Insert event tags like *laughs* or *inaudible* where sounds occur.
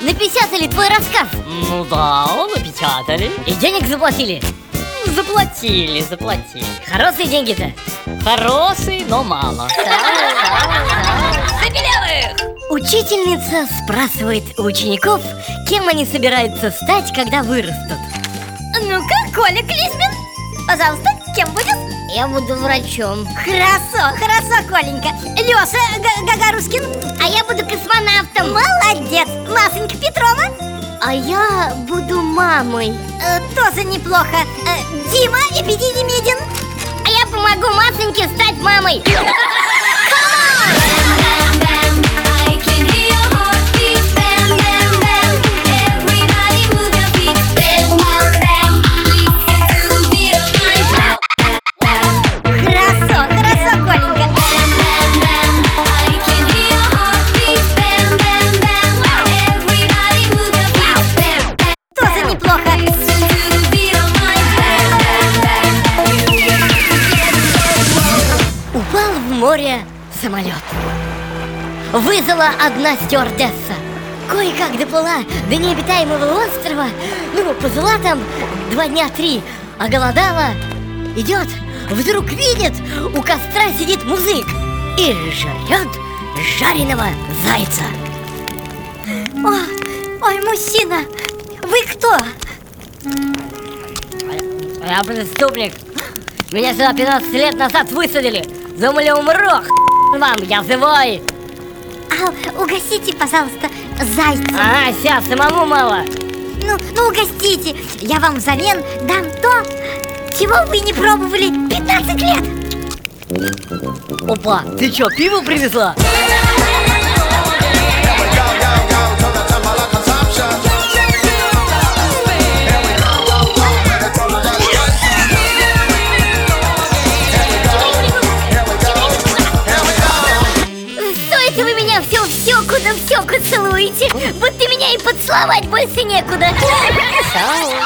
напечатали твой рассказ? Ну да, напечатали. И денег заплатили? Заплатили, заплатили. Хорошие деньги-то? Хороший, но мало. Забелевых! Учительница спрашивает у учеников, кем они собираются стать, когда вырастут. Ну-ка, Коля Клизмин, пожалуйста, кем будешь? Я буду врачом. Хорошо, хорошо, Коленька. Леша Гагарушкин. А я буду космонавтом. Молодец. Машенька Петрова. А я буду мамой. Э, тоже неплохо. Э, Дима Эпидемидин. А я помогу Машеньке стать мамой. *laughs* море самолет. Вызвала одна стюардесса. Кое-как доплыла до необитаемого острова. Ну, пожила там два дня три, а голодала. Идет, вдруг видит, у костра сидит музык и жрет жареного зайца. О, ой, мужчина, вы кто? Я преступник. Меня сюда 15 лет назад высадили. Думали, умру. Х- Вам, я живой. А, угостите, пожалуйста, зайца. А, сейчас самому мало. Ну, ну угостите, я вам взамен дам то, чего вы не пробовали 15 лет. Опа, ты чё, пиво привезла? Щеку да в щеку целуете? Будто меня и поцеловать больше некуда. Белявый,